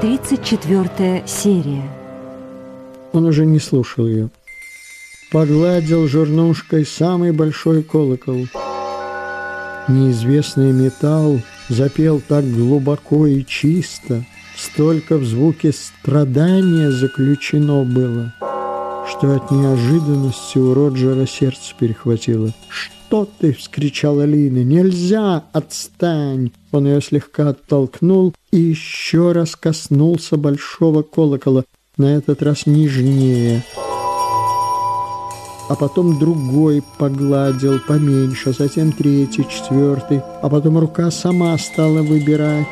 34 серия. Он уже не слушал ее. Погладил жернушкой самый большой колокол. Неизвестный металл запел так глубоко и чисто, столько в звуке страдания заключено было, что от неожиданности у Роджера сердце перехватило. «Что ты?» — вскричала Лина. «Нельзя! Отстань!» Он ее слегка оттолкнул и еще раз коснулся большого колокола, на этот раз нежнее. А потом другой погладил поменьше, затем третий, четвертый, а потом рука сама стала выбирать.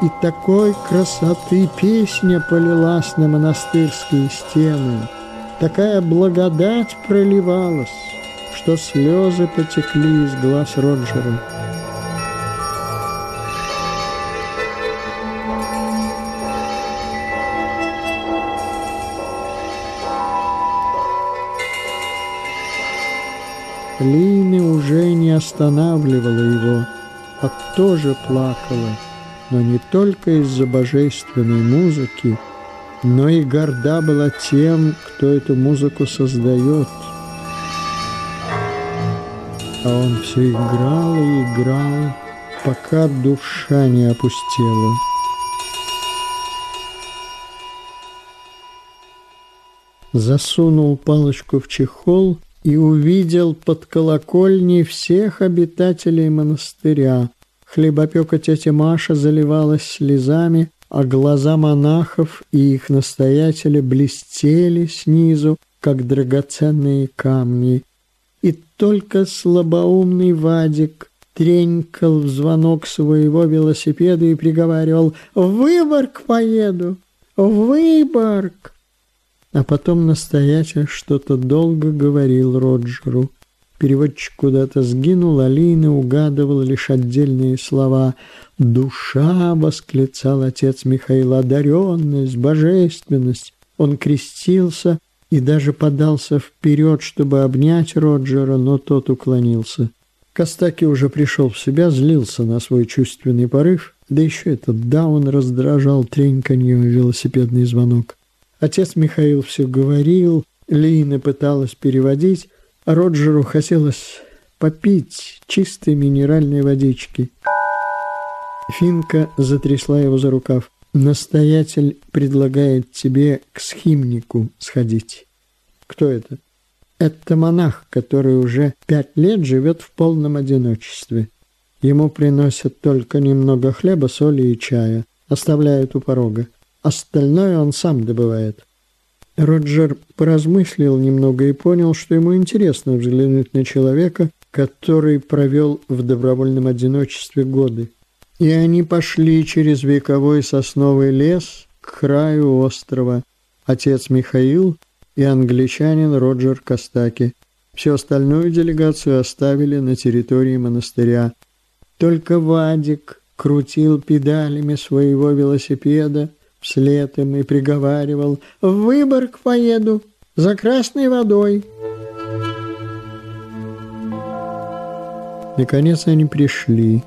И такой красоты песня полилась на монастырские стены, такая благодать проливалась что слезы потекли из глаз Роджера. Лины уже не останавливала его, а тоже плакала, но не только из-за божественной музыки, но и горда была тем, кто эту музыку создает – а он все играл и играл, пока душа не опустела. Засунул палочку в чехол и увидел под колокольней всех обитателей монастыря. Хлебопека тетя Маша заливалась слезами, а глаза монахов и их настоятеля блестели снизу, как драгоценные камни, и только слабоумный Вадик тренькал в звонок своего велосипеда и приговаривал «В Выборг поеду! В Выборг!» А потом настоятель что-то долго говорил Роджеру. Переводчик куда-то сгинул, а Лина угадывал лишь отдельные слова. «Душа!» — восклицал отец Михаил, «одаренность, божественность!» Он крестился и даже подался вперед, чтобы обнять Роджера, но тот уклонился. Костаки уже пришел в себя, злился на свой чувственный порыв, да еще этот даун раздражал треньканьем велосипедный звонок. Отец Михаил все говорил, Лина пыталась переводить, Роджеру хотелось попить чистой минеральной водички. Финка затрясла его за рукав. Настоятель предлагает тебе к схимнику сходить. Кто это? Это монах, который уже пять лет живет в полном одиночестве. Ему приносят только немного хлеба, соли и чая, оставляют у порога. Остальное он сам добывает. Роджер поразмыслил немного и понял, что ему интересно взглянуть на человека, который провел в добровольном одиночестве годы. И они пошли через вековой сосновый лес к краю острова. Отец Михаил и англичанин Роджер Костаки. Всю остальную делегацию оставили на территории монастыря. Только Вадик крутил педалями своего велосипеда вслед им и приговаривал «В Выборг поеду, за красной водой». Наконец они пришли.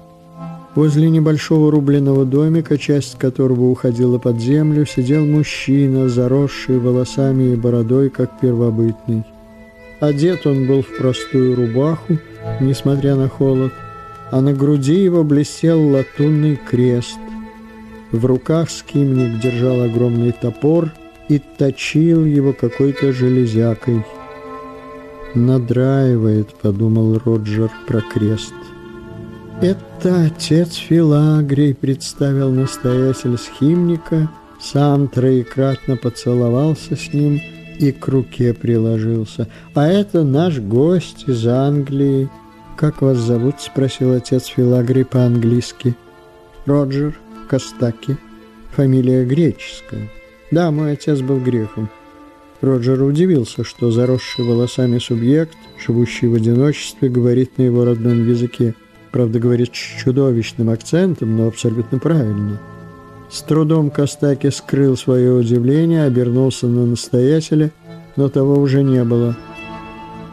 Возле небольшого рубленого домика, часть которого уходила под землю, сидел мужчина, заросший волосами и бородой, как первобытный. Одет он был в простую рубаху, несмотря на холод, а на груди его блестел латунный крест. В руках скимник держал огромный топор и точил его какой-то железякой. «Надраивает», — подумал Роджер про крест. Это отец Филагрий представил настоятель схимника, сам троекратно поцеловался с ним и к руке приложился. А это наш гость из Англии. «Как вас зовут?» – спросил отец Филагрий по-английски. «Роджер Костаки. Фамилия греческая. Да, мой отец был греком». Роджер удивился, что заросший волосами субъект, живущий в одиночестве, говорит на его родном языке – Правда, говорит с чудовищным акцентом, но абсолютно правильно. С трудом Костаки скрыл свое удивление, обернулся на настоятеля, но того уже не было.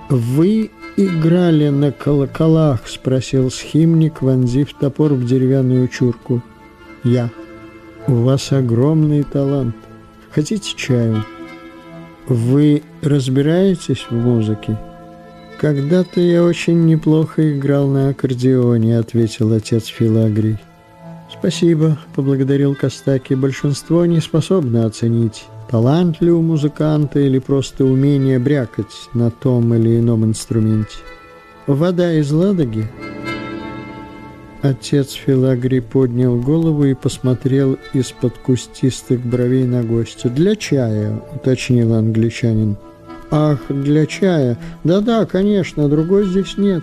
«Вы играли на колоколах?» – спросил схимник, вонзив топор в деревянную чурку. «Я». У вас огромный талант. Хотите чаю? Вы разбираетесь в музыке? Когда-то я очень неплохо играл на аккордеоне, ответил отец Филагрий. Спасибо, поблагодарил Костаки. Большинство не способно оценить, талант ли у музыканта или просто умение брякать на том или ином инструменте. Вода из Ладоги? Отец Филагрий поднял голову и посмотрел из-под кустистых бровей на гостя. «Для чая», — уточнил англичанин. «Ах, для чая? Да-да, конечно, другой здесь нет».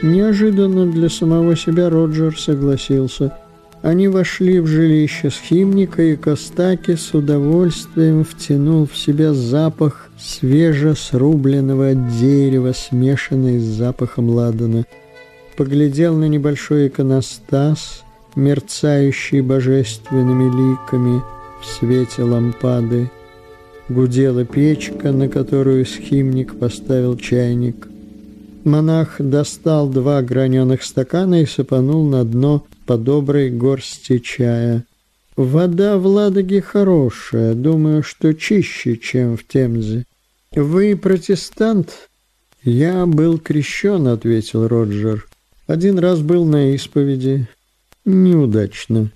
Неожиданно для самого себя Роджер согласился. Они вошли в жилище схимника, и Костаки с удовольствием втянул в себя запах свежесрубленного дерева, смешанный с запахом ладана – поглядел на небольшой иконостас, мерцающий божественными ликами в свете лампады. Гудела печка, на которую схимник поставил чайник. Монах достал два граненых стакана и сыпанул на дно по доброй горсти чая. Вода в Ладоге хорошая, думаю, что чище, чем в Темзе. Вы протестант? Я был крещен, ответил Роджер. Один раз был на исповеди. Неудачно.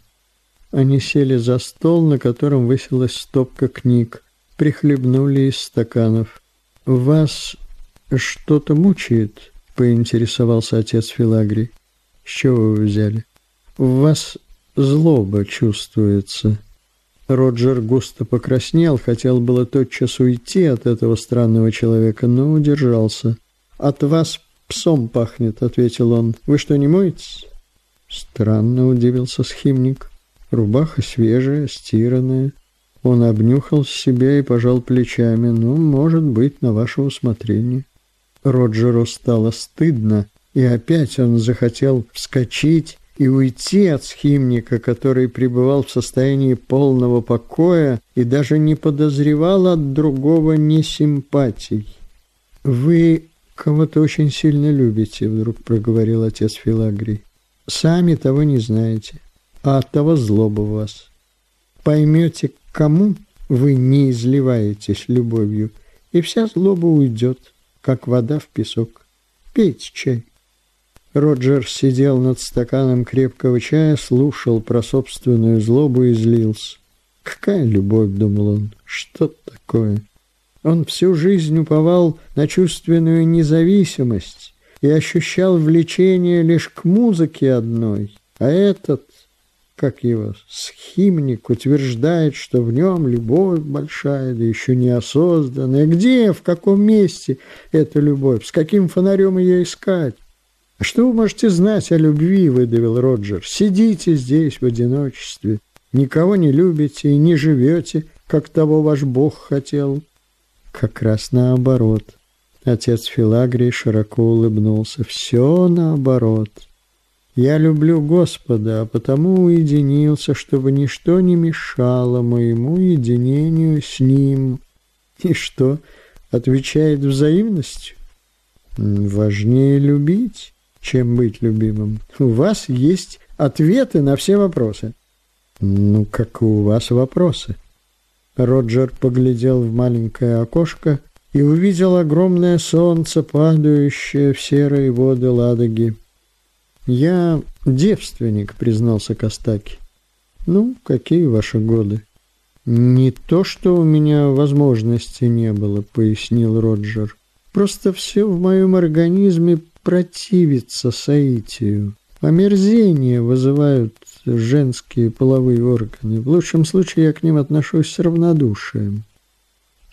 Они сели за стол, на котором высилась стопка книг, прихлебнули из стаканов. «Вас что-то мучает?» — поинтересовался отец Филагрий. «С чего вы взяли?» «В вас злоба чувствуется». Роджер густо покраснел, хотел было тотчас уйти от этого странного человека, но удержался. «От вас псом пахнет», — ответил он. «Вы что, не моетесь?» Странно удивился схимник. Рубаха свежая, стиранная. Он обнюхал себя и пожал плечами. «Ну, может быть, на ваше усмотрение». Роджеру стало стыдно, и опять он захотел вскочить и уйти от схимника, который пребывал в состоянии полного покоя и даже не подозревал от другого несимпатий. «Вы «Кого-то очень сильно любите», — вдруг проговорил отец Филагрий. «Сами того не знаете, а от того злоба вас. Поймете, кому вы не изливаетесь любовью, и вся злоба уйдет, как вода в песок. Пейте чай». Роджер сидел над стаканом крепкого чая, слушал про собственную злобу и злился. «Какая любовь?» — думал он. «Что такое?» Он всю жизнь уповал на чувственную независимость и ощущал влечение лишь к музыке одной, а этот, как его, схимник, утверждает, что в нем любовь большая, да еще неосознанная. Где, в каком месте эта любовь, с каким фонарем ее искать? «А что вы можете знать о любви?» – выдавил Роджер. «Сидите здесь в одиночестве, никого не любите и не живете, как того ваш Бог хотел». Как раз наоборот. Отец Филагрий широко улыбнулся. Все наоборот. Я люблю Господа, а потому уединился, чтобы ничто не мешало моему единению с Ним. И что, отвечает взаимностью? Важнее любить, чем быть любимым. У вас есть ответы на все вопросы. Ну, как у вас вопросы? Роджер поглядел в маленькое окошко и увидел огромное солнце, падающее в серые воды Ладоги. «Я девственник», — признался Костаки. «Ну, какие ваши годы?» «Не то, что у меня возможности не было», — пояснил Роджер. «Просто все в моем организме противится соитию. Омерзение вызывают женские половые органы. В лучшем случае я к ним отношусь с равнодушием.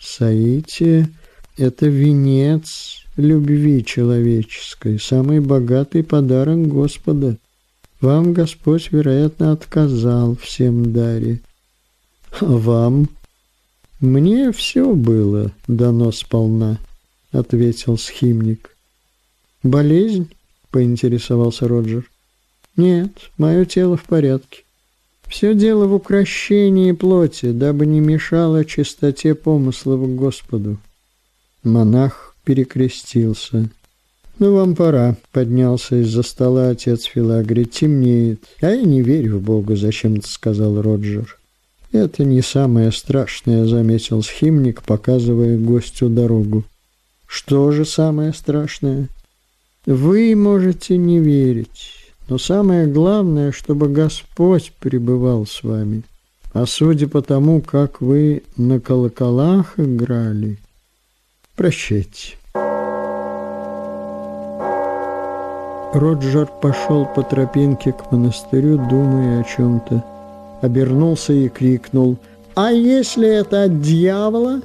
Саити – это венец любви человеческой, самый богатый подарок Господа. Вам Господь, вероятно, отказал всем даре. А вам? Мне все было дано сполна, ответил схимник. Болезнь? поинтересовался Роджер. Нет, мое тело в порядке. Все дело в укращении плоти, дабы не мешало чистоте помыслов Господу. Монах перекрестился. «Ну, вам пора», — поднялся из-за стола отец Филагри. «Темнеет». «А я не верю в Бога», — зачем-то сказал Роджер. «Это не самое страшное», — заметил схимник, показывая гостю дорогу. «Что же самое страшное?» «Вы можете не верить, но самое главное, чтобы Господь пребывал с вами. А судя по тому, как вы на колоколах играли, прощайте». Роджер пошел по тропинке к монастырю, думая о чем-то. Обернулся и крикнул «А если это от дьявола?»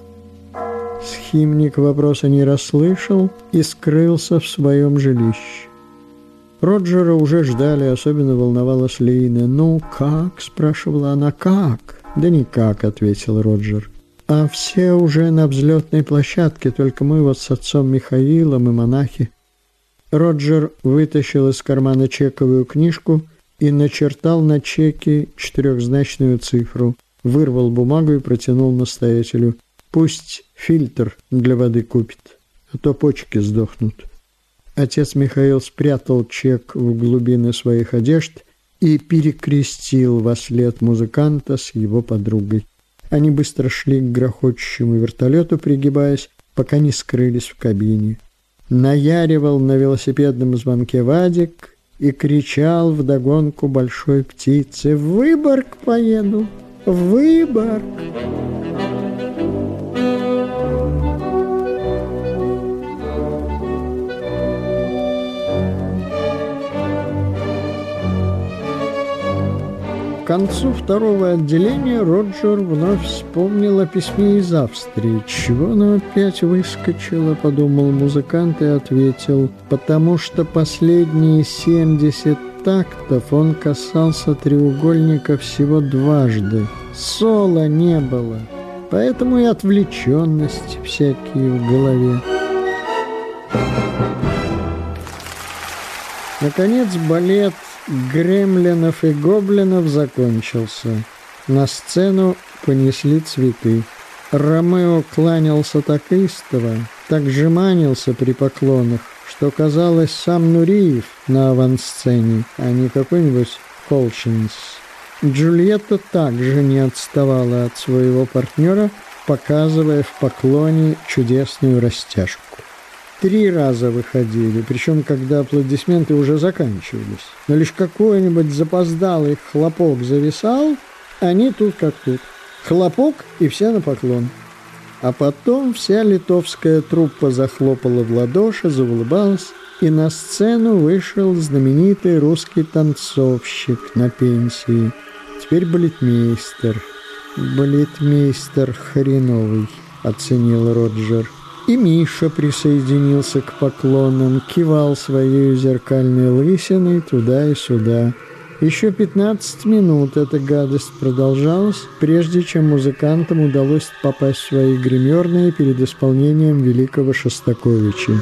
Схимник вопроса не расслышал и скрылся в своем жилище. Роджера уже ждали, особенно волновалась Лейна. «Ну, как?» – спрашивала она. «Как?» «Да никак», – ответил Роджер. «А все уже на взлетной площадке, только мы вот с отцом Михаилом и монахи Роджер вытащил из кармана чековую книжку и начертал на чеке четырехзначную цифру, вырвал бумагу и протянул настоятелю. «Пусть фильтр для воды купит, а то почки сдохнут». Отец Михаил спрятал чек в глубины своих одежд и перекрестил во след музыканта с его подругой. Они быстро шли к грохочущему вертолету, пригибаясь, пока не скрылись в кабине наяривал на велосипедном звонке Вадик и кричал вдогонку большой птице «В Выборг поеду! Выборг!» К концу второго отделения Роджер вновь вспомнил о письме из Австрии. «Чего оно опять выскочило?» – подумал музыкант и ответил. «Потому что последние семьдесят тактов он касался треугольника всего дважды. Соло не было, поэтому и отвлеченность всякие в голове». Наконец балет Гремлинов и гоблинов закончился. На сцену понесли цветы. Ромео кланялся так истово, так жеманился при поклонах, что казалось сам Нуриев на авансцене, а не какой-нибудь Холчинс. Джульетта также не отставала от своего партнера, показывая в поклоне чудесную растяжку три раза выходили, причем когда аплодисменты уже заканчивались. Но лишь какой-нибудь запоздалый хлопок зависал, они тут как тут. Хлопок и все на поклон. А потом вся литовская труппа захлопала в ладоши, заулыбалась, и на сцену вышел знаменитый русский танцовщик на пенсии. Теперь балетмейстер. Балетмейстер хреновый, оценил Роджер. И Миша присоединился к поклонам, кивал своей зеркальной лысиной туда и сюда. Еще 15 минут эта гадость продолжалась, прежде чем музыкантам удалось попасть в свои гримерные перед исполнением великого Шостаковича.